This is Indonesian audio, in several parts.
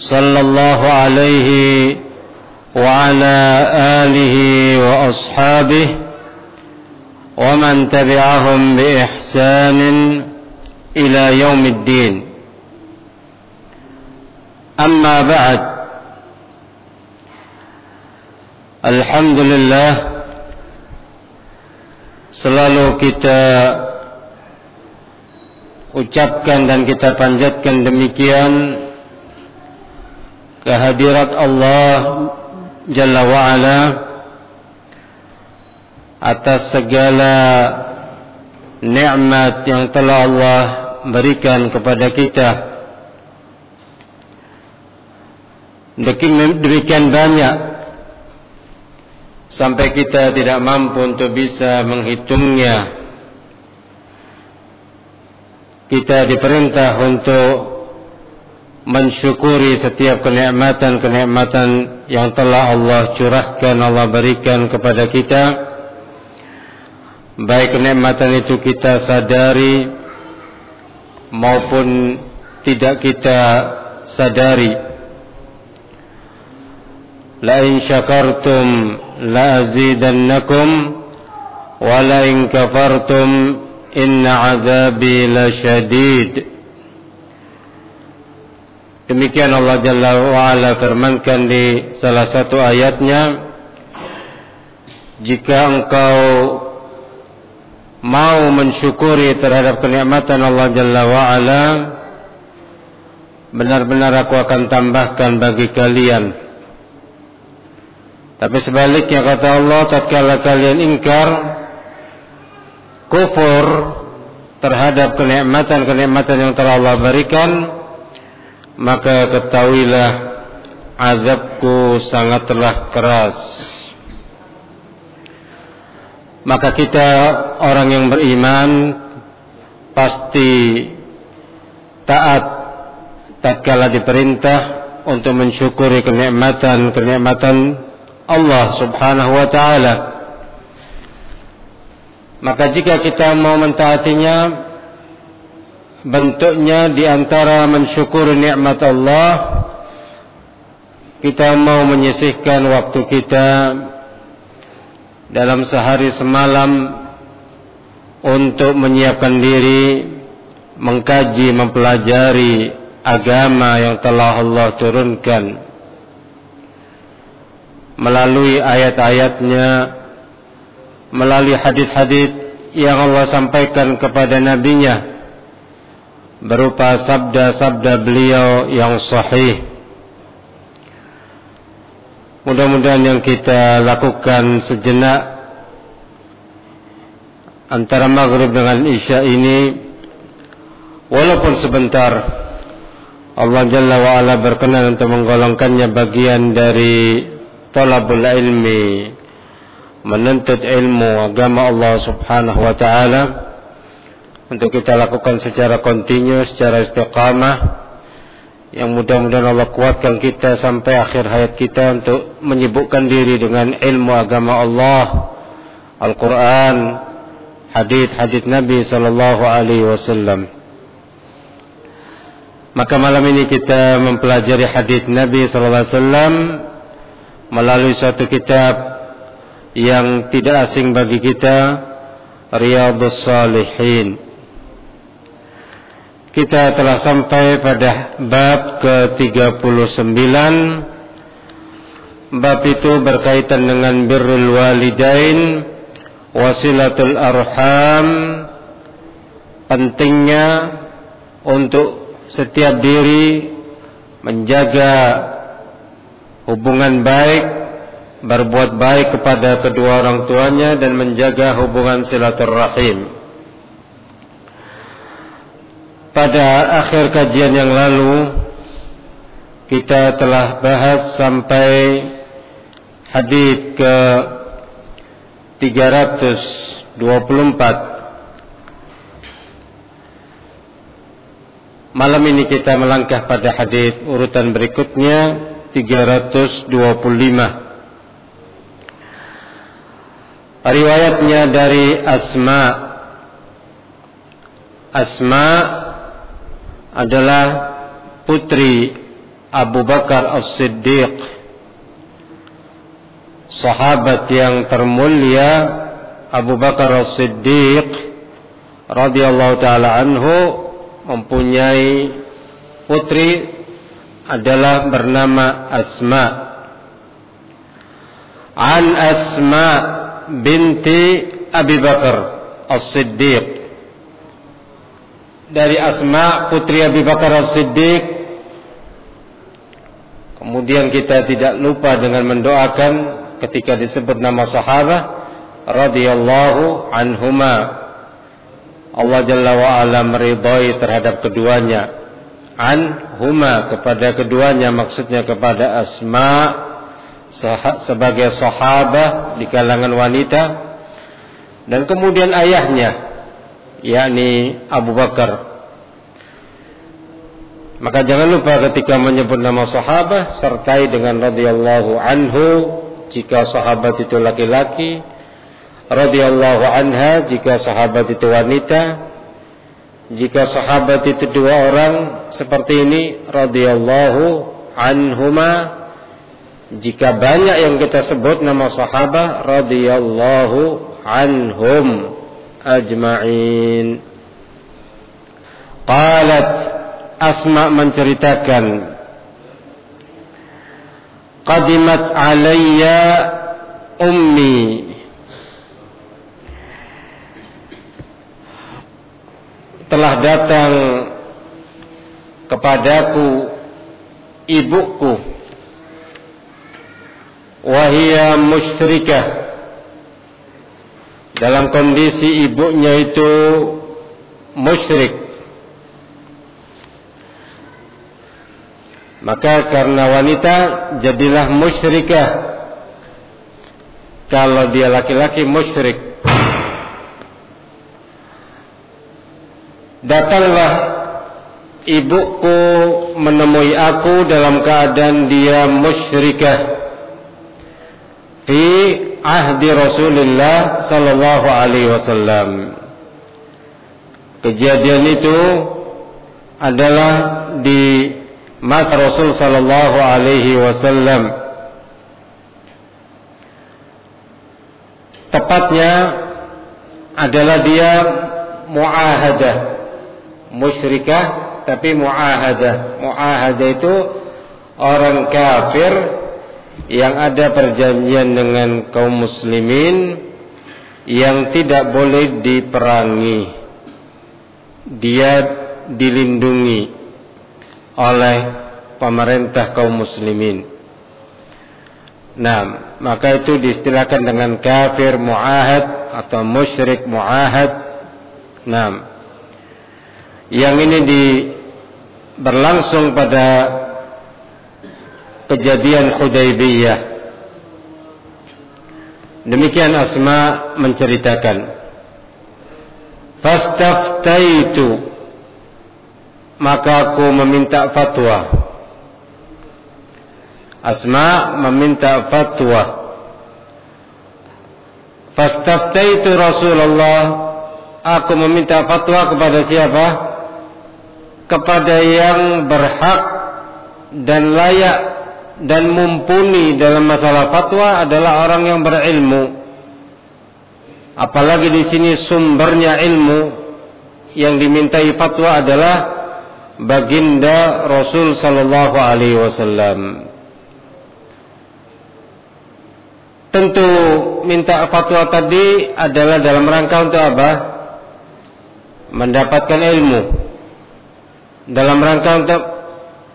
صلى الله عليه وعلى آله وأصحابه ومن تبعهم بإحسان إلى يوم الدين. أما بعد الحمد لله selalu kita ucapkan dan kita panjatkan demikian kehadirat Allah Jalla wa'ala atas segala nikmat yang telah Allah berikan kepada kita. Demikian banyak sampai kita tidak mampu untuk bisa menghitungnya. Kita diperintah untuk mensyukuri setiap kenikmatan-kenikmatan yang telah Allah curahkan, Allah berikan kepada kita. Baik kenikmatan itu kita sadari maupun tidak kita sadari. La in syakartum la azidannakum wa la in kafartum inna azabi. Demikian Allah Jalla wa'ala firmankan di salah satu ayatnya Jika engkau mau mensyukuri terhadap kenikmatan Allah Jalla wa'ala Benar-benar aku akan tambahkan bagi kalian. Tapi sebaliknya kata Allah tatkala kalian ingkar Kufur terhadap kenikmatan-kenikmatan yang telah Allah berikan maka ketahuilah azabku sangatlah keras. Maka kita orang yang beriman pasti taat tatkala diperintah untuk mensyukuri kenikmatan-kenikmatan Allah Subhanahu wa taala. Maka jika kita mau mentaatinya bentuknya di antara mensyukur nikmat Allah kita mau menyisihkan waktu kita dalam sehari semalam untuk menyiapkan diri mengkaji mempelajari agama yang telah Allah turunkan. Melalui ayat-ayatnya melalui hadis-hadis yang Allah sampaikan kepada nabinya berupa sabda-sabda beliau yang sahih. Mudah-mudahan yang kita lakukan sejenak antara maghrib dengan isya ini walaupun sebentar Allah Jalla wa'ala berkenan untuk menggolongkannya bagian dari talabul ilmi menuntut ilmu agama Allah subhanahu wa ta'ala untuk kita lakukan secara kontinu, secara istiqamah yang mudah-mudahan Allah kuatkan kita sampai akhir hayat kita untuk menyibukkan diri dengan ilmu agama Allah Al-Quran hadith-hadith Nabi sallallahu alaihi wasallam. Maka malam ini kita mempelajari hadith Nabi sallallahu alaihi wasallam melalui suatu kitab yang tidak asing bagi kita Riyadhus Salihin kita telah sampai pada bab ke-39 Bab itu berkaitan dengan birrul walidain Wasilatul arham Pentingnya untuk setiap diri Menjaga hubungan baik Berbuat baik kepada kedua orang tuanya Dan menjaga hubungan silaturrahim pada akhir kajian yang lalu kita telah bahas sampai hadis ke 324 Malam ini kita melangkah pada hadis urutan berikutnya 325 Riwayatnya dari Asma. Asma adalah putri Abu Bakar As-Siddiq sahabat yang termulia Abu Bakar As-Siddiq radhiyallahu taala anhu mempunyai putri adalah bernama Asma. An Asma binti Abi Bakar As-Siddiq dari Asma putri Abi Bakar As-Siddiq. Kemudian kita tidak lupa dengan mendoakan ketika disebut nama sahabat radhiyallahu anhuma. Allah Jalla wa ala terhadap keduanya. Anhuma kepada keduanya maksudnya kepada Asma sebagai sahabat di kalangan wanita. Dan kemudian ayahnya yakni Abu Bakar. Maka jangan lupa ketika menyebut nama sahabat sertai dengan radhiyallahu anhu jika sahabat itu laki-laki, radhiyallahu anha jika sahabat itu wanita. Jika sahabat itu dua orang seperti ini radhiyallahu anhuma jika banyak yang kita sebut nama sahabat radhiyallahu anhum ajma'in. Qalat Asma menceritakan Qadimat alayya ummi. Telah datang kepadaku ibuku. Wahia musyrikah dalam kondisi ibunya itu musyrik. Maka karena wanita jadilah musyrikah. Kalau dia laki-laki musyrik. Datanglah ibuku menemui aku dalam keadaan dia musyrikah. Fi ahdi Rasulullah sallallahu alaihi wasallam. Kejadian itu adalah di masa Rasul sallallahu alaihi wasallam. Tepatnya adalah dia muahadah musyrikah tapi muahadah. Muahadah itu orang kafir yang ada perjanjian dengan kaum muslimin yang tidak boleh diperangi. Dia dilindungi oleh pemerintah kaum muslimin. Nah maka itu diistilahkan dengan kafir muahad atau musyrik muahad. Nah yang ini di berlangsung pada kejadian Hudaybiyah. Demikian Asma menceritakan. Fastaftaitu maka aku meminta fatwa. Asma meminta fatwa. Fastaftaitu Rasulullah aku meminta fatwa kepada siapa? Kepada yang berhak dan layak dan mumpuni dalam masalah fatwa adalah orang yang berilmu. Apalagi di sini sumbernya ilmu yang dimintai fatwa adalah baginda Rasul sallallahu alaihi wasallam. Tentu minta fatwa tadi adalah dalam rangka untuk apa? Mendapatkan ilmu. Dalam rangka untuk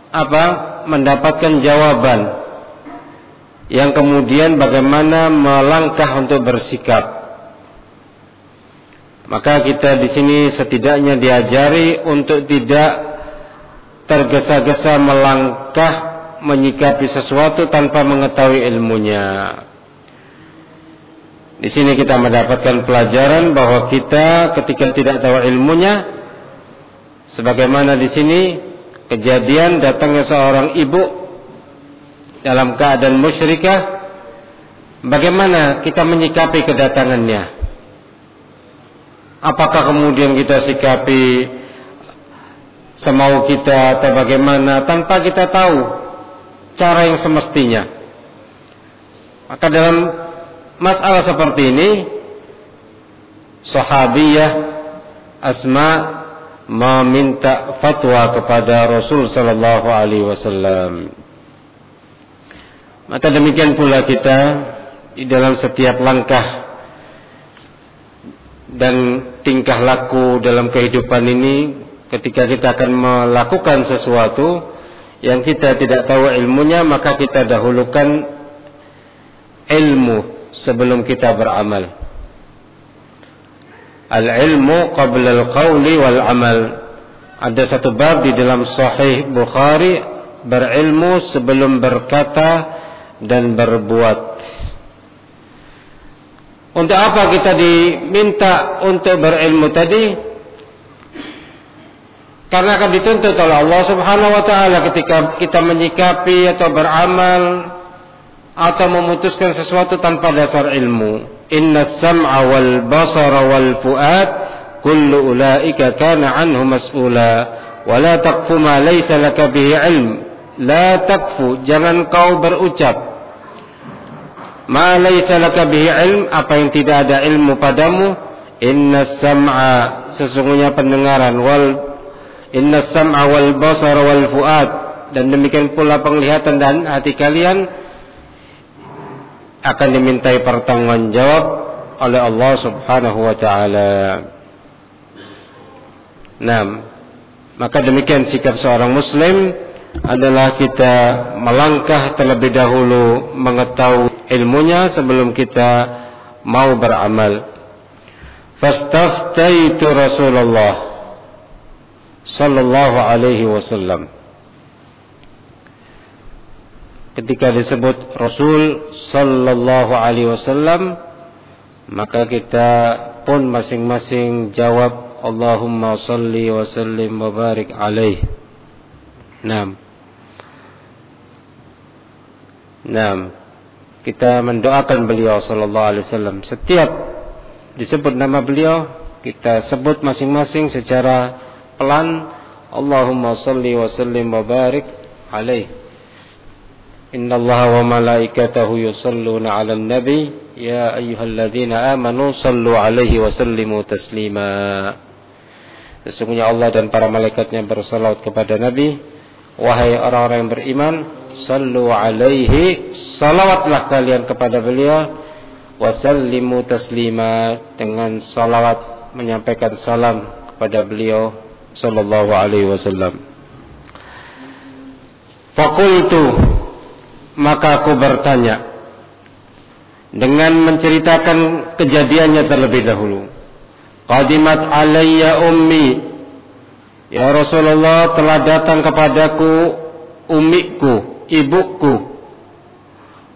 apa? Mendapatkan jawaban. Yang kemudian bagaimana melangkah untuk bersikap. Maka kita di sini setidaknya diajari untuk tidak tergesa-gesa melangkah menyikapi sesuatu tanpa mengetahui ilmunya. Di sini kita mendapatkan pelajaran bahwa kita ketika tidak tahu ilmunya sebagaimana di sini kejadian datangnya seorang ibu dalam keadaan musyrikah. Bagaimana kita menyikapi kedatangannya? Apakah kemudian kita sikapi semau kita atau bagaimana tanpa kita tahu cara yang semestinya? Maka dalam masalah seperti ini sahabiyah Asma meminta fatwa kepada Rasul sallallahu alaihi wasallam. Maka demikian pula kita di dalam setiap langkah dan tingkah laku dalam kehidupan ini ketika kita akan melakukan sesuatu yang kita tidak tahu ilmunya maka kita dahulukan ilmu sebelum kita beramal. Al-ilmu qabla al-qawli wal amal. Ada satu bab di dalam Sahih Bukhari berilmu sebelum berkata dan berbuat. Untuk apa kita diminta untuk berilmu tadi? Karena akan dituntut oleh Allah Subhanahu wa taala ketika kita menyikapi atau beramal atau memutuskan sesuatu tanpa dasar ilmu. Inna sam'a wal basara wal fuad kullu ulaika kana anhu mas'ula. Wa la taqfu ma laysa laka bihi ilm. La taqfu, jangan kau berucap. Ma laysa laka bihi ilm, apa yang tidak ada ilmu padamu. Inna sam'a, sesungguhnya pendengaran. Wal inna sam'a wal basara wal fuad. Dan demikian pula penglihatan dan hati kalian akan dimintai pertanggungjawab oleh Allah Subhanahu wa taala. Nah, maka demikian sikap seorang muslim adalah kita melangkah terlebih dahulu mengetahui ilmunya sebelum kita mau beramal. Fastaftaitu Rasulullah sallallahu alaihi wasallam ketika disebut Rasul sallallahu alaihi wasallam maka kita pun masing-masing jawab Allahumma salli wa sallim wa barik alaih. Naam. Naam. Kita mendoakan beliau sallallahu alaihi wasallam. Setiap disebut nama beliau, kita sebut masing-masing secara pelan Allahumma salli wa sallim wa barik alaih. إن الله وملائكته يصلون على النبي يا أيها الذين آمنوا صلوا عليه وسلموا تسليما Sesungguhnya Allah dan para malaikatnya bersalawat kepada Nabi Wahai orang-orang yang beriman Sallu alaihi Salawatlah kalian kepada beliau Wasallimu taslima Dengan salawat Menyampaikan salam kepada beliau Sallallahu alaihi wasallam Fakultu maka aku bertanya dengan menceritakan kejadiannya terlebih dahulu. Qadimat alayya ummi. Ya Rasulullah telah datang kepadaku ummiku, ibuku.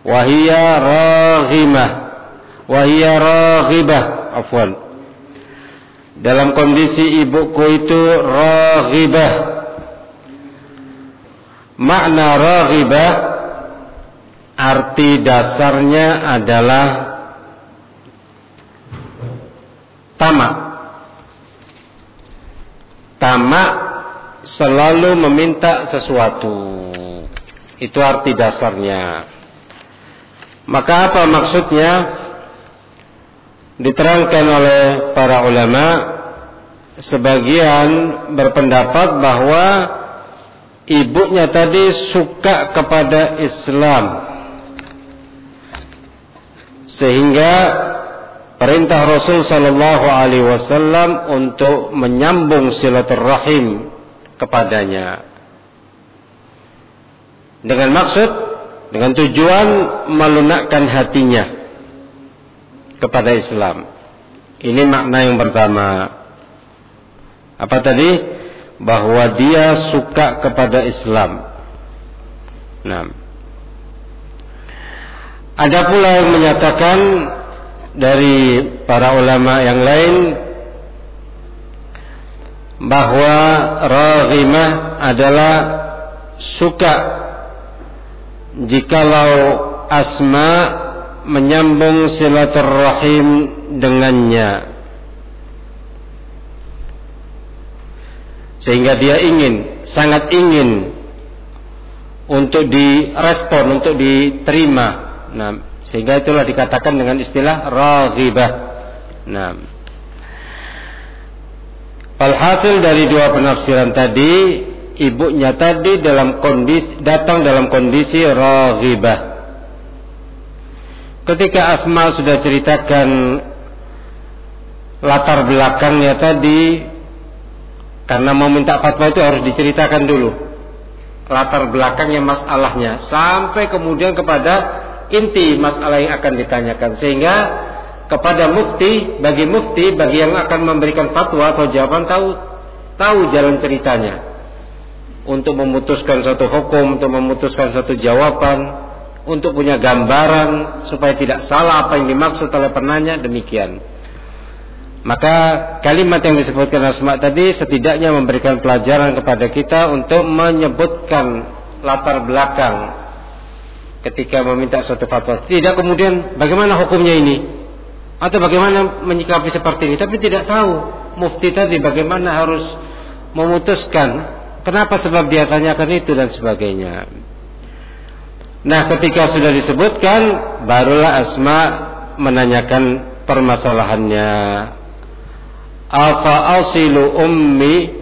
Wahia raghimah. Wahia raghibah. Afwan. Dalam kondisi ibuku itu raghibah. Makna raghibah arti dasarnya adalah tamak. Tamak selalu meminta sesuatu. Itu arti dasarnya. Maka apa maksudnya? Diterangkan oleh para ulama sebagian berpendapat bahwa ibunya tadi suka kepada Islam sehingga perintah Rasul sallallahu alaihi wasallam untuk menyambung silaturahim kepadanya dengan maksud dengan tujuan melunakkan hatinya kepada Islam. Ini makna yang pertama. Apa tadi? bahwa dia suka kepada Islam. Nah, ada pula yang menyatakan dari para ulama yang lain bahwa raghimah adalah suka. Jikalau asma menyambung silaturahim dengannya. Sehingga dia ingin sangat ingin untuk direspon untuk diterima nah sehingga itulah dikatakan dengan istilah raghibah. Nah Alhasil dari dua penafsiran tadi ibunya tadi dalam kondisi datang dalam kondisi raghibah. Ketika Asma sudah ceritakan latar belakangnya tadi karena mau minta fatwa itu harus diceritakan dulu. Latar belakangnya masalahnya. Sampai kemudian kepada inti masalah yang akan ditanyakan. Sehingga kepada mufti bagi mufti bagi yang akan memberikan fatwa atau jawaban tahu tahu jalan ceritanya. Untuk memutuskan satu hukum untuk memutuskan satu jawaban untuk punya gambaran supaya tidak salah apa yang dimaksud oleh penanya demikian. Maka kalimat yang disebutkan Asma tadi setidaknya memberikan pelajaran kepada kita untuk menyebutkan latar belakang ketika meminta suatu fatwa. Tidak kemudian bagaimana hukumnya ini? Atau bagaimana menyikapi seperti ini, tapi tidak tahu. Mufti tadi bagaimana harus memutuskan kenapa sebab dia tanyakan itu dan sebagainya. Nah, ketika sudah disebutkan barulah Asma menanyakan permasalahannya. Afa asilu ummi?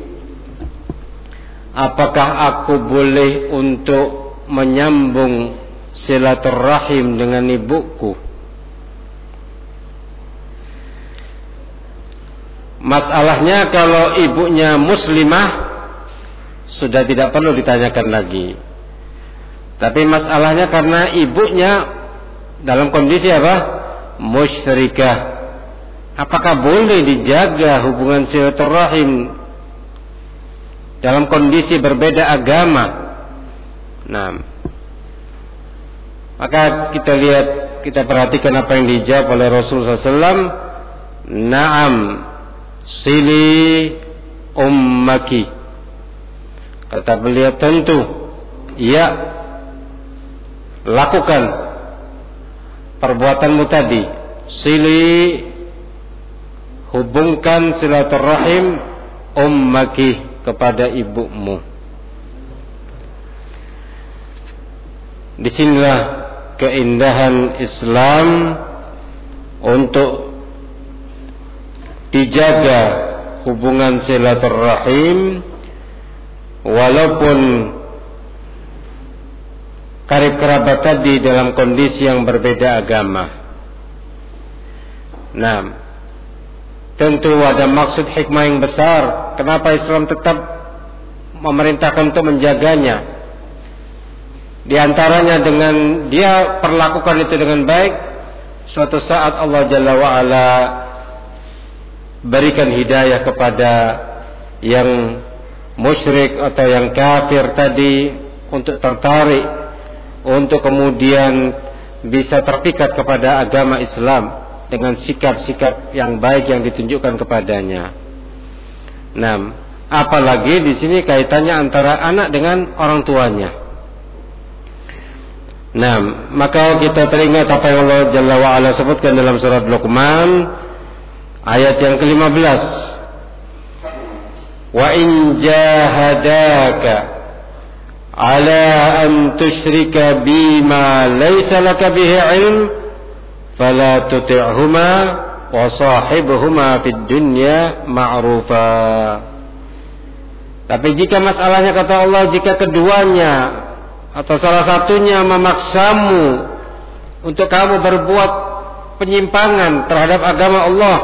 Apakah aku boleh untuk menyambung silaturahim dengan ibuku Masalahnya kalau ibunya muslimah Sudah tidak perlu ditanyakan lagi Tapi masalahnya karena ibunya Dalam kondisi apa? Musyrikah apakah boleh dijaga hubungan silaturahim dalam kondisi berbeda agama? Nah, maka kita lihat, kita perhatikan apa yang dijawab oleh Rasulullah SAW. Naam, sili ummaki. Kata beliau tentu, ya lakukan perbuatanmu tadi. Sili hubungkan silaturahim ummaki kepada ibumu. Di sinilah keindahan Islam untuk dijaga hubungan silaturahim walaupun karib kerabat tadi dalam kondisi yang berbeda agama. Nah, Tentu ada maksud hikmah yang besar. Kenapa Islam tetap memerintahkan untuk menjaganya? Di antaranya dengan dia perlakukan itu dengan baik, suatu saat Allah Jalla wa'ala berikan hidayah kepada yang musyrik atau yang kafir tadi untuk tertarik untuk kemudian bisa terpikat kepada agama Islam dengan sikap-sikap yang baik yang ditunjukkan kepadanya. Nah, apalagi di sini kaitannya antara anak dengan orang tuanya. Nah, maka kita teringat apa yang Allah Jalla wa ala sebutkan dalam surat Luqman ayat yang ke-15. Wa in jahadaka ala an tusyrika bima laysa laka bihi ilm fala tuti'huma wa sahibhuma fid dunya ma'rufa Tapi jika masalahnya kata Allah jika keduanya atau salah satunya memaksamu untuk kamu berbuat penyimpangan terhadap agama Allah,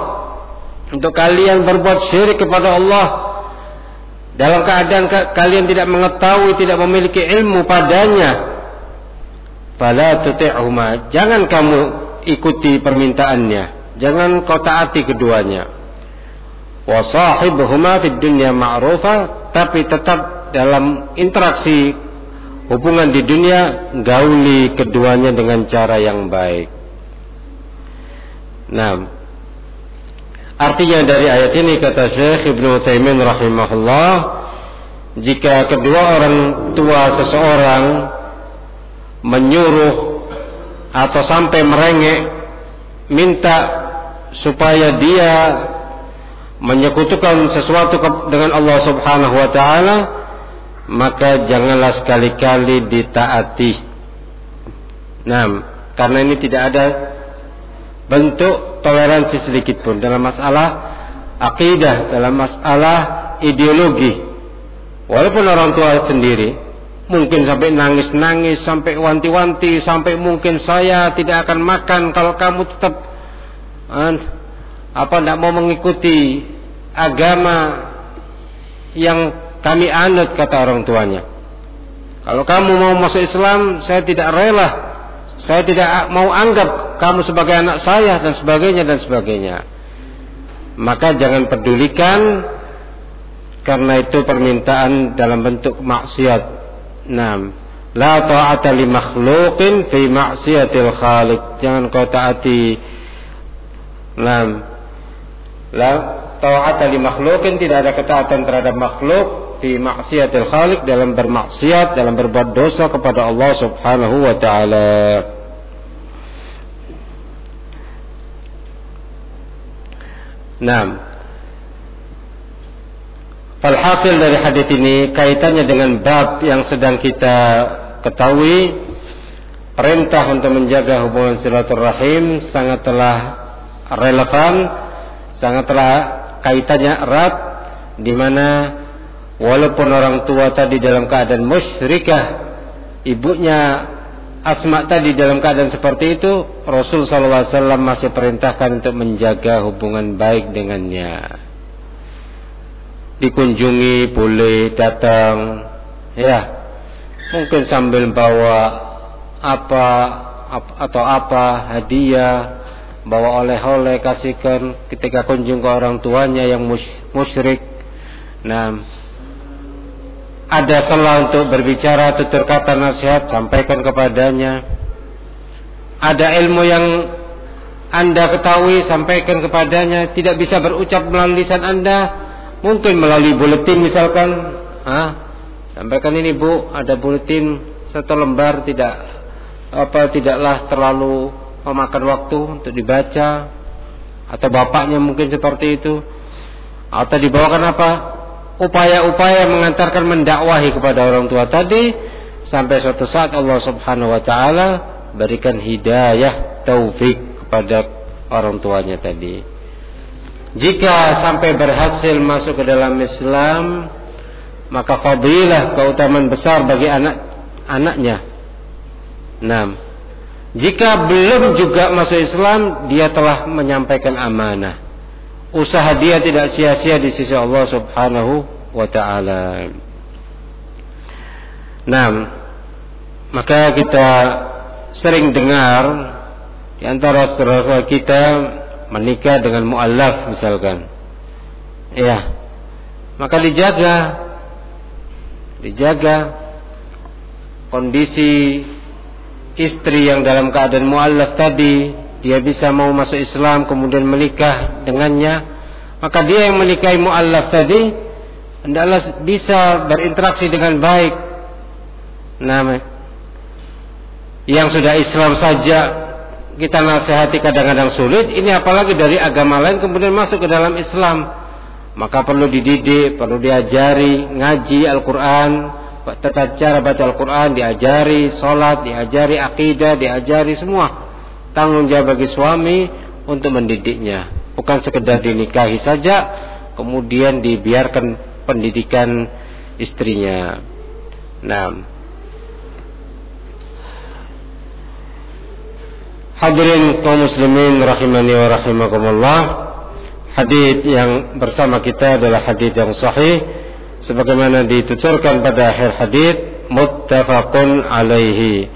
untuk kalian berbuat syirik kepada Allah dalam keadaan kalian tidak mengetahui, tidak memiliki ilmu padanya, Fala tuti'huma. Jangan kamu ikuti permintaannya. Jangan kau taati keduanya. Wa fid dunya ma'rufa, tapi tetap dalam interaksi hubungan di dunia gauli keduanya dengan cara yang baik. Nah, artinya dari ayat ini kata Syekh Ibnu Taimin rahimahullah, jika kedua orang tua seseorang menyuruh atau sampai merengek minta supaya dia menyekutukan sesuatu dengan Allah Subhanahu wa taala maka janganlah sekali-kali ditaati. Nah, karena ini tidak ada bentuk toleransi sedikit pun dalam masalah akidah, dalam masalah ideologi. Walaupun orang tua sendiri Mungkin sampai nangis-nangis, sampai wanti-wanti, sampai mungkin saya tidak akan makan kalau kamu tetap apa tidak mau mengikuti agama yang kami anut kata orang tuanya. Kalau kamu mau masuk Islam, saya tidak rela. Saya tidak mau anggap kamu sebagai anak saya dan sebagainya dan sebagainya. Maka jangan pedulikan karena itu permintaan dalam bentuk maksiat Naam. La ta'ata li makhluqin fi ma'siyatil khaliq. Jangan kau taati. Naam. La ta'ata li makhluqin tidak ada ketaatan terhadap makhluk fi maksiatil khaliq dalam bermaksiat, dalam berbuat dosa kepada Allah Subhanahu wa taala. Naam. Falhasil dari hadis ini kaitannya dengan bab yang sedang kita ketahui perintah untuk menjaga hubungan silaturahim sangatlah relevan, sangatlah kaitannya erat di mana walaupun orang tua tadi dalam keadaan musyrikah, ibunya Asma tadi dalam keadaan seperti itu, Rasul SAW masih perintahkan untuk menjaga hubungan baik dengannya. Dikunjungi boleh datang ya. Mungkin sambil bawa apa, atau apa hadiah bawa oleh-oleh kasihkan ketika kunjung ke orang tuanya yang musyrik. Nah ada salah untuk berbicara tutur kata nasihat sampaikan kepadanya. Ada ilmu yang anda ketahui sampaikan kepadanya. Tidak bisa berucap melalui lisan anda. Mungkin melalui buletin misalkan, ah, sampaikan ini Bu, ada buletin satu lembar tidak apa tidaklah terlalu memakan waktu untuk dibaca. Atau bapaknya mungkin seperti itu. Atau dibawakan apa upaya-upaya mengantarkan mendakwahi kepada orang tua tadi sampai suatu saat Allah Subhanahu wa taala berikan hidayah taufik kepada orang tuanya tadi. Jika sampai berhasil masuk ke dalam Islam, maka fadilah keutamaan besar bagi anak anaknya. Nah, jika belum juga masuk Islam, dia telah menyampaikan amanah. Usaha dia tidak sia-sia di sisi Allah Subhanahu wa taala. Nah, maka kita sering dengar di antara saudara kita menikah dengan muallaf misalkan. Ya. Maka dijaga dijaga kondisi istri yang dalam keadaan muallaf tadi dia bisa mau masuk Islam kemudian menikah dengannya maka dia yang menikahi muallaf tadi hendaklah bisa berinteraksi dengan baik nah yang sudah Islam saja kita nasihati kadang-kadang sulit, ini apalagi dari agama lain kemudian masuk ke dalam Islam. Maka perlu dididik, perlu diajari, ngaji Al-Quran, tata cara baca Al-Quran, diajari, sholat, diajari akidah, diajari semua. Tanggung jawab bagi suami untuk mendidiknya. Bukan sekedar dinikahi saja, kemudian dibiarkan pendidikan istrinya. Nah, Hadirin kaum muslimin rahimani wa rahimakumullah. Hadis yang bersama kita adalah hadis yang sahih sebagaimana dituturkan pada akhir hadis muttafaqun alaihi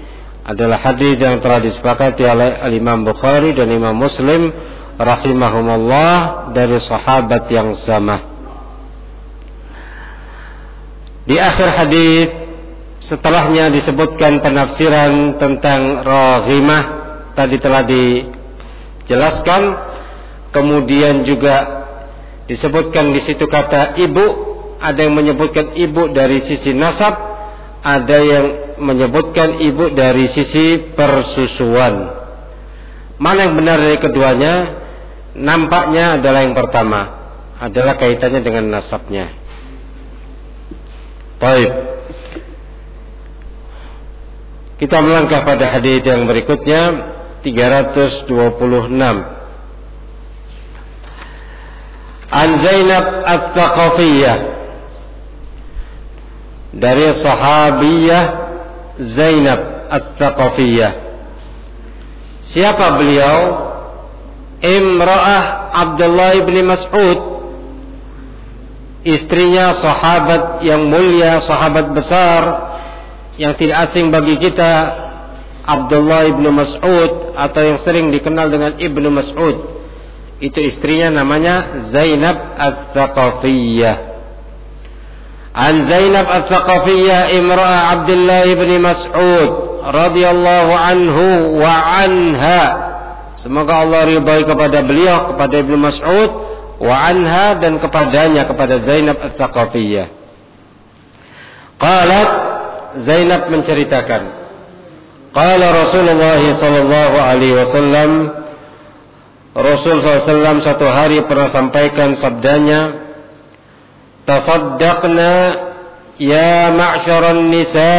adalah hadis yang telah disepakati oleh Imam Bukhari dan Imam Muslim rahimahumullah dari sahabat yang sama. Di akhir hadis setelahnya disebutkan penafsiran tentang rahimah tadi telah dijelaskan kemudian juga disebutkan di situ kata ibu ada yang menyebutkan ibu dari sisi nasab ada yang menyebutkan ibu dari sisi persusuan. Mana yang benar dari keduanya? Nampaknya adalah yang pertama. Adalah kaitannya dengan nasabnya. Baik. Kita melangkah pada hadis yang berikutnya 326 An Zainab At-Taqafiyah dari sahabiyah Zainab At-Taqafiyah Siapa beliau? Imra'ah Abdullah bin Mas'ud. Istrinya sahabat yang mulia, sahabat besar yang tidak asing bagi kita Abdullah ibnu Mas'ud atau yang sering dikenal dengan ibnu Mas'ud. Itu istrinya namanya Zainab Al-Thaqafiyah An Zainab Al-Thaqafiyah imra'a Abdullah ibn Mas'ud radhiyallahu anhu wa anha semoga Allah ridhai kepada beliau kepada ibnu Mas'ud wa anha dan kepadanya kepada Zainab Al-Thaqafiyah. Qalat Zainab menceritakan Qala Rasulullah sallallahu alaihi wasallam. Rasul SAW satu hari pernah sampaikan sabdanya Tasaddaqna ya ma'syaran nisa.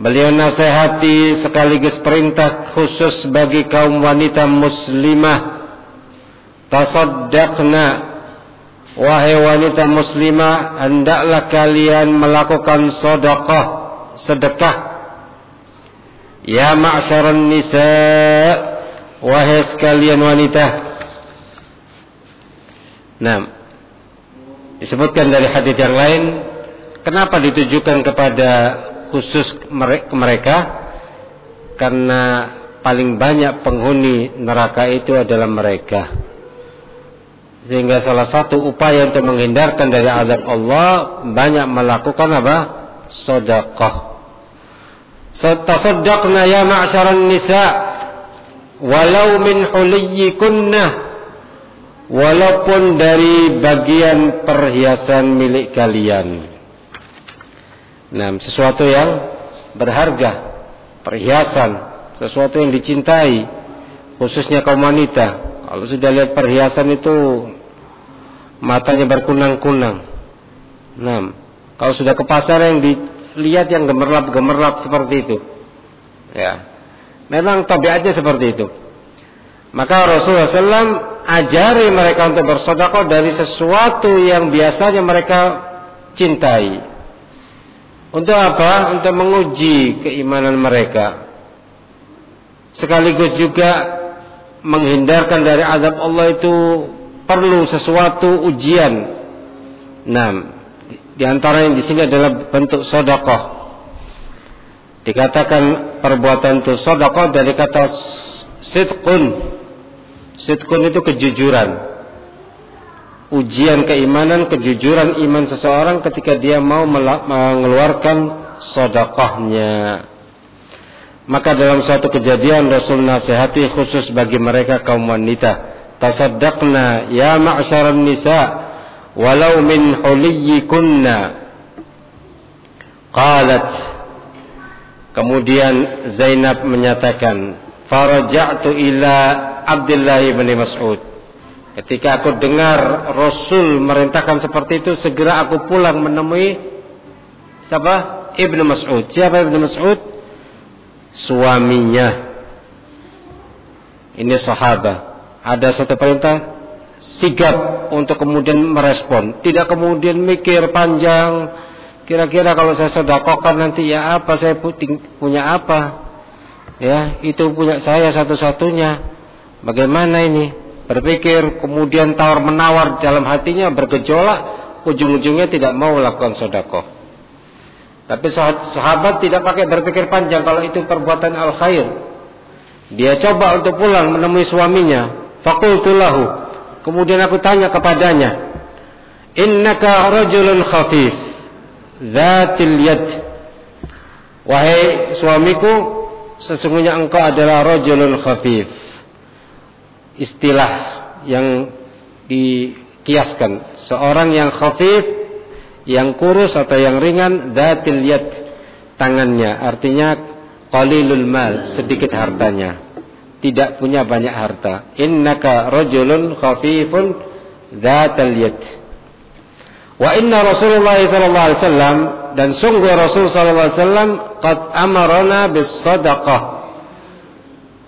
Beliau nasihati sekaligus perintah khusus bagi kaum wanita muslimah. Tasaddaqna Wahai wanita muslimah Hendaklah kalian melakukan sodaqah sedekah. Ya ma'syaran nisa Wahai sekalian wanita Nah Disebutkan dari hadis yang lain Kenapa ditujukan kepada khusus mereka? Karena paling banyak penghuni neraka itu adalah mereka. Sehingga salah satu upaya untuk menghindarkan dari azab Allah Banyak melakukan apa? Sodaqah Tasaddaqna ya ma'syaran nisa walau min huliyikunna walaupun dari bagian perhiasan milik kalian. Nah, sesuatu yang berharga, perhiasan, sesuatu yang dicintai, khususnya kaum wanita. Kalau sudah lihat perhiasan itu matanya berkunang-kunang. Nah, kalau sudah ke pasar yang di lihat yang gemerlap-gemerlap seperti itu. Ya. Memang tabiatnya seperti itu. Maka Rasulullah SAW ajari mereka untuk bersodakoh dari sesuatu yang biasanya mereka cintai. Untuk apa? Untuk menguji keimanan mereka. Sekaligus juga menghindarkan dari azab Allah itu perlu sesuatu ujian. Nah, di antara yang di sini adalah bentuk sodakoh. Dikatakan perbuatan itu sodakoh dari kata sidqun. Sidqun itu kejujuran. Ujian keimanan, kejujuran iman seseorang ketika dia mau mengeluarkan sodakohnya. Maka dalam suatu kejadian Rasul nasihati khusus bagi mereka kaum wanita. Tasaddaqna ya ma'syaran nisa' walau min huliyikunna qalat kemudian Zainab menyatakan faraja'tu ila Abdullah bin Mas'ud. Ketika aku dengar Rasul merintahkan seperti itu segera aku pulang menemui siapa? Ibnu Mas'ud. Siapa Ibnu Mas'ud? Suaminya. Ini sahabat. Ada satu perintah sigap untuk kemudian merespon, tidak kemudian mikir panjang, kira-kira kalau saya sedekahkan nanti ya apa? Saya punya apa? Ya, itu punya saya satu-satunya. Bagaimana ini? Berpikir kemudian tawar menawar dalam hatinya bergejolak, ujung-ujungnya tidak mau melakukan sedekah. Tapi sahabat tidak pakai berpikir panjang kalau itu perbuatan al khair. Dia coba untuk pulang menemui suaminya. Fakultu lahu Kemudian aku tanya kepadanya, "Innaka rajulun khafif, dzatil yad." Wahai suamiku, sesungguhnya engkau adalah rajulun khafif. Istilah yang dikiaskan, seorang yang khafif, yang kurus atau yang ringan, dzatil yad, tangannya, artinya qalilul mal, sedikit hartanya tidak punya banyak harta. Innaka rajulun khafifun dzatal yad. Wa inna Rasulullah sallallahu alaihi wasallam dan sungguh Rasul sallallahu alaihi wasallam qad amarna bis sadaqah.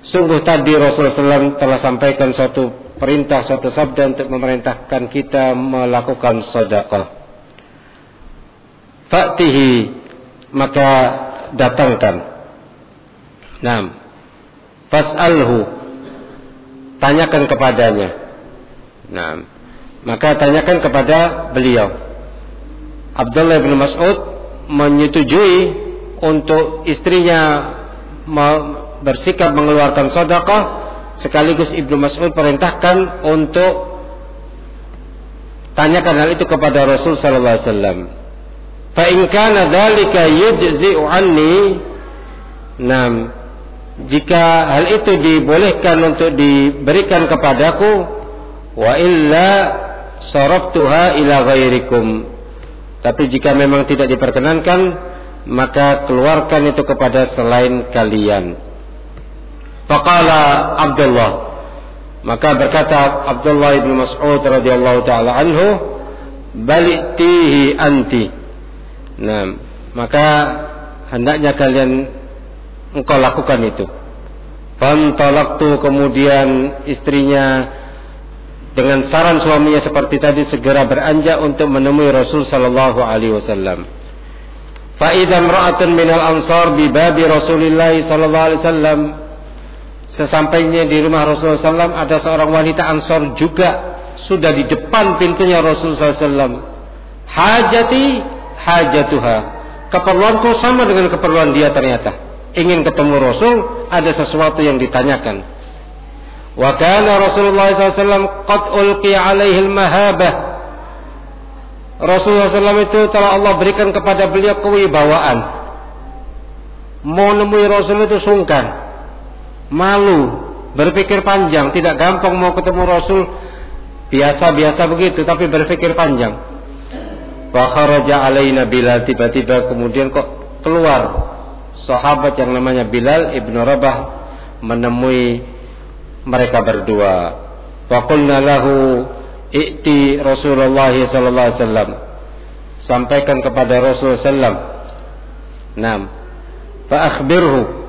Sungguh tadi Rasul sallallahu telah sampaikan suatu perintah, suatu sabda untuk memerintahkan kita melakukan sedekah. Fa'tihi maka datangkan. Naam fas'alhu tanyakan kepadanya nah maka tanyakan kepada beliau Abdullah bin Mas'ud menyetujui untuk istrinya bersikap mengeluarkan sedekah sekaligus Ibnu Mas'ud perintahkan untuk tanyakan hal itu kepada Rasul sallallahu alaihi wasallam. Fa in kana dzalika yujzi'u anni nam jika hal itu dibolehkan untuk diberikan kepadaku wa illa saraftuha ila ghairikum tapi jika memang tidak diperkenankan maka keluarkan itu kepada selain kalian. Faqala Abdullah. Maka berkata Abdullah bin Mas'ud radhiyallahu taala anhu balitihi anti. Nah maka hendaknya kalian engkau lakukan itu. Fantalaktu kemudian istrinya dengan saran suaminya seperti tadi segera beranjak untuk menemui Rasul sallallahu alaihi wasallam. Fa idza imra'atun minal ansar bi babi Rasulillah sallallahu alaihi wasallam sesampainya di rumah Rasulullah SAW ada seorang wanita ansor juga sudah di depan pintunya Rasulullah SAW. Hajati hajatuha. Keperluanku sama dengan keperluan dia ternyata ingin ketemu Rasul, ada sesuatu yang ditanyakan. Wa kana Rasulullah SAW qad ulqi alaihi al-mahabah. Rasulullah SAW itu telah Allah berikan kepada beliau kewibawaan. Mau nemui Rasul itu sungkan, malu, berpikir panjang, tidak gampang mau ketemu Rasul. Biasa-biasa begitu, tapi berpikir panjang. Wa kharaja alaina Bilal tiba-tiba kemudian kok keluar sahabat yang namanya Bilal ibnu Rabah menemui mereka berdua. Faqulna lahu i'ti Rasulullah sallallahu alaihi wasallam. Sampaikan kepada Rasulullah sallam. Naam. Fa akhbirhu.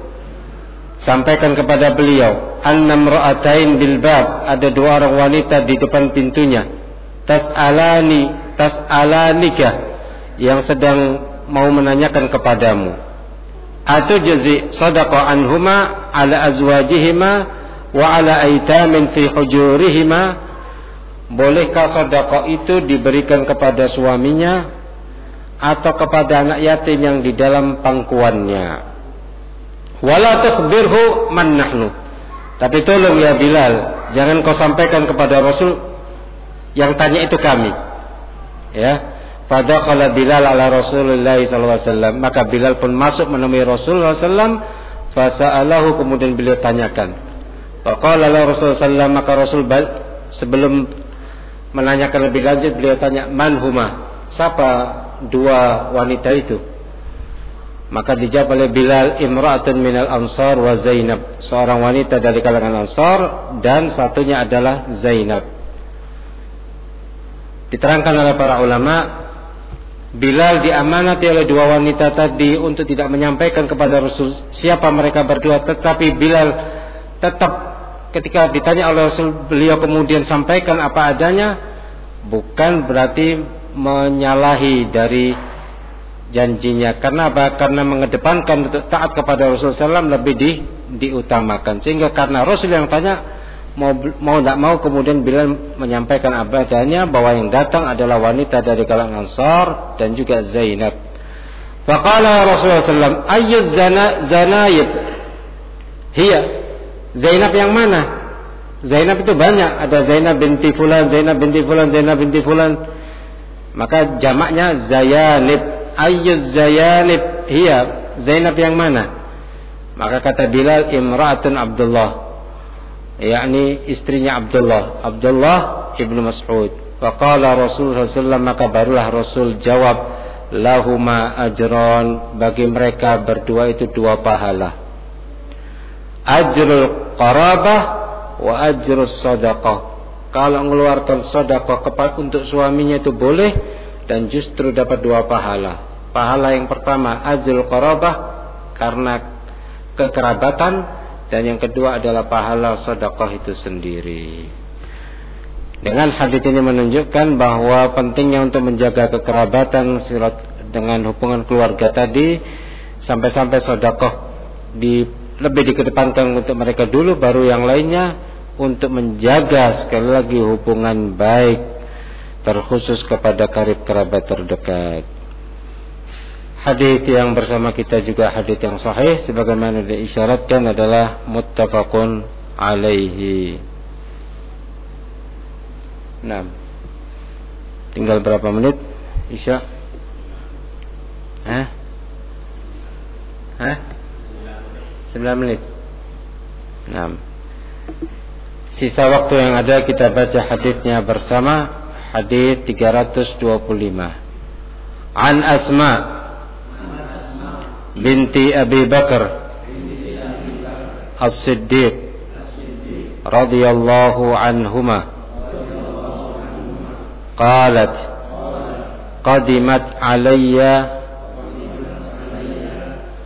Sampaikan kepada beliau, annam ra'atain bil bab, ada dua orang wanita di depan pintunya. Tas'alani, tas'alanika yang sedang mau menanyakan kepadamu atau jazi sadaqa anhuma ala azwajihima wa ala aitamin fi hujurihima bolehkah sedekah itu diberikan kepada suaminya atau kepada anak yatim yang di dalam pangkuannya wala tukhbirhu man nahnu tapi tolong ya Bilal jangan kau sampaikan kepada Rasul yang tanya itu kami ya Fadakala Bilal ala Rasulullah SAW. Maka Bilal pun masuk menemui Rasulullah SAW. Fasa'alahu kemudian beliau tanyakan. Faqala la Rasulullah. Maka Rasul sebelum menanyakan lebih lanjut beliau tanya man huma? Siapa dua wanita itu? Maka dijawab oleh Bilal imra'atun minal ansar wa Zainab. Seorang wanita dari kalangan ansar dan satunya adalah Zainab. Diterangkan oleh para ulama Bilal diamanati oleh dua wanita tadi untuk tidak menyampaikan kepada Rasul siapa mereka berdua tetapi Bilal tetap ketika ditanya oleh Rasul beliau kemudian sampaikan apa adanya bukan berarti menyalahi dari janjinya karena apa karena mengedepankan untuk taat kepada Rasul SAW lebih di, diutamakan sehingga karena Rasul yang tanya mau mau tidak mau kemudian Bilal menyampaikan apa adanya bahwa yang datang adalah wanita dari kalangan Ansar dan juga Zainab. Faqala Rasulullah SAW, ayyuz zana zanayib. Hiya. Zainab yang mana? Zainab itu banyak, ada Zainab binti fulan, Zainab binti fulan, Zainab binti fulan. Maka jamaknya Zayanib. Ayyuz zayanib? Hiya Zainab yang mana? Maka kata Bilal imra'atun Abdullah. Yakni istrinya Abdullah. Abdullah ibnu Mas'ud. Faqala Rasul SAW maka barulah Rasul jawab lahuma ajron bagi mereka berdua itu dua pahala ajrul qarabah wa ajrus sadaqah kalau mengeluarkan kepada untuk suaminya itu boleh dan justru dapat dua pahala. Pahala yang pertama ajul qarabah karena kekerabatan dan yang kedua adalah pahala sedekah itu sendiri. Dengan hadis ini menunjukkan bahwa pentingnya untuk menjaga kekerabatan dengan hubungan keluarga tadi sampai-sampai sedekah di lebih dikedepankan untuk mereka dulu baru yang lainnya untuk menjaga sekali lagi hubungan baik terkhusus kepada karib kerabat terdekat. Hadis yang bersama kita juga hadis yang sahih sebagaimana diisyaratkan adalah muttafaqun alaihi. Nah, tinggal berapa menit? Isya? Hah? Hah? 9 menit. Nah. Sisa waktu yang ada kita baca hadisnya bersama hadis 325 An Asma binti Abi Bakar As-Siddiq radhiyallahu anhuma qalat qadimat alayya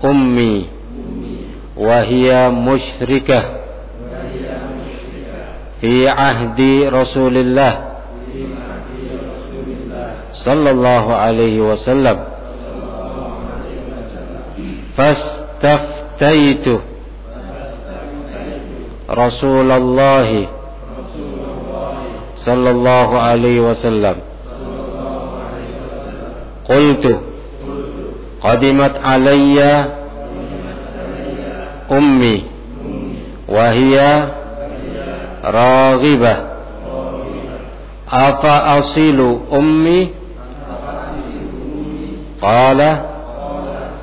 ummi wa hiya musyrikah fi ahdi Rasulillah صلى الله عليه وسلم. فاستفتيت رسول الله. صلى الله عليه وسلم. قلت قدمت علي ummi. Wa hiya afa asilu ummi? Qala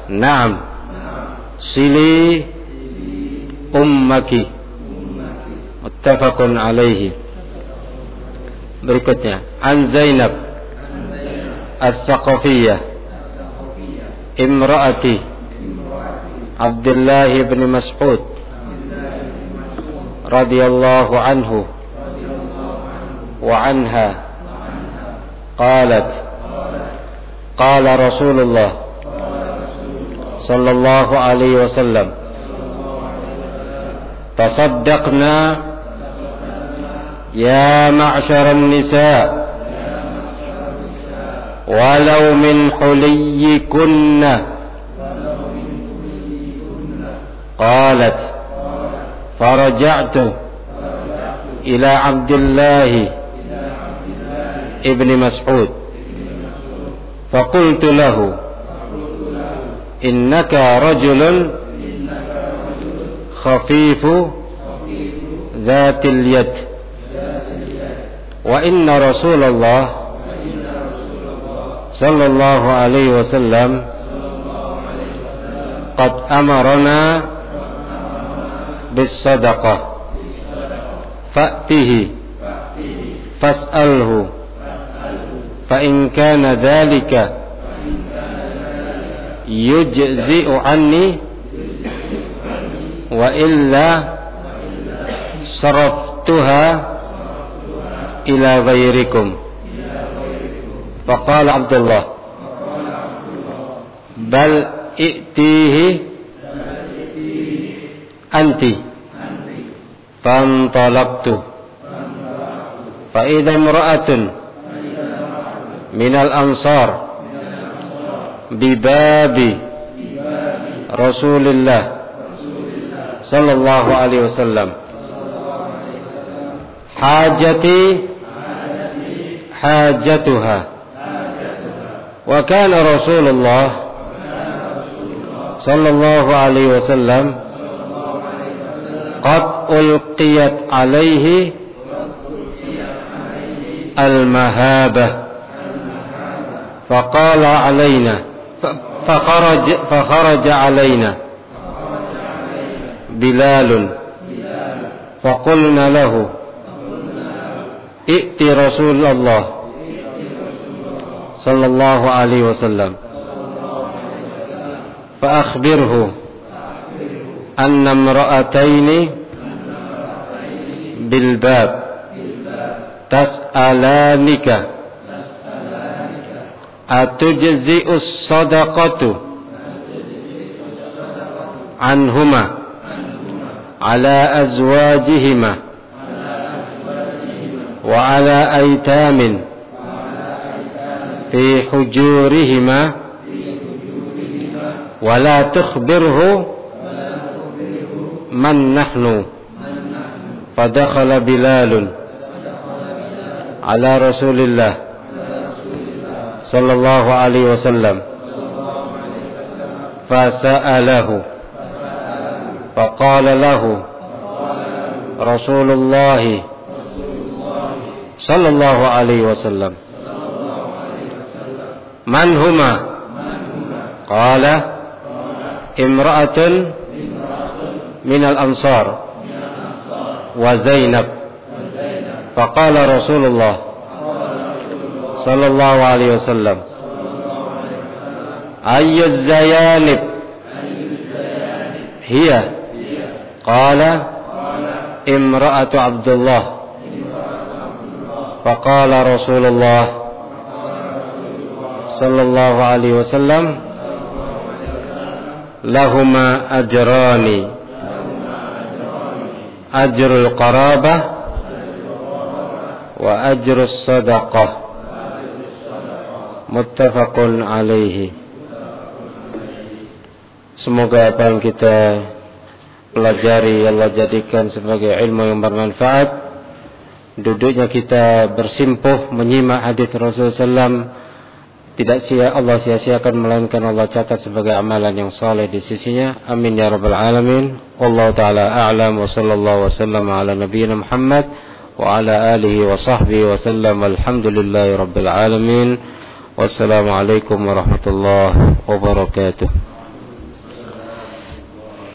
na'am. Sili ummaki. Muttafaqun alaihi berikutnya an Zainab imraati. Abdullah bin Mas'ud radhiyallahu anhu wa anha qalat قال رسول الله صلى الله عليه وسلم تصدقنا يا معشر النساء ولو من حليكن قالت فرجعت إلى عبد الله ابن مسعود فقلت له إنك رجل خفيف ذات اليد وإن رسول الله صلى الله عليه وسلم قد أمرنا بالصدقة فأته فاسأله فإن كان ذلك يجزئ عني وإلا صرفتها إلى غيركم فقال عبد الله بل ائتيه anti. Fantalaqtu fa idza imra'atun. Minal ansar. Bibabi rasulullah sallallahu alaihi wasallam. Hajati. Hajatuha. Wa kana Rasulullah. Sallallahu alaihi wasallam. قد ألقيت عليه المهابة. فقال علينا. فخرج فخرج علينا. بلال. فقلنا له ائت رسول الله. صلى الله عليه وسلم. فأخبره. أن امرأتين بالباب تسألانك أتجزئ الصدقة عنهما على أزواجهما وعلى أيتام في حجورهما ولا تخبره من نحن؟ فدخل بلال على رسول الله صلى الله عليه وسلم فسأله فقال له رسول الله صلى الله عليه وسلم. من هما؟ قال امرأة من الأنصار. وزينب. فقال رسول الله صلى الله عليه وسلم أي الزيانب؟ هي. قال امرأة عبد الله فقال رسول الله صلى الله عليه وسلم لهما أجران. ajrul qarabah wa ajrul sadaqah muttafaqun alaihi Semoga apa yang kita pelajari Allah jadikan sebagai ilmu yang bermanfaat. Duduknya kita bersimpuh menyimak hadis Rasulullah SAW tidak sia Allah sia-siakan melainkan Allah catat sebagai amalan yang saleh di sisinya. Amin ya rabbal alamin. Wallahu taala a'lam wa sallallahu wasallam ala nabiyyina Muhammad wa ala alihi wa sahbihi wa sallam. Alhamdulillahi rabbil alamin. Wassalamualaikum warahmatullahi wabarakatuh.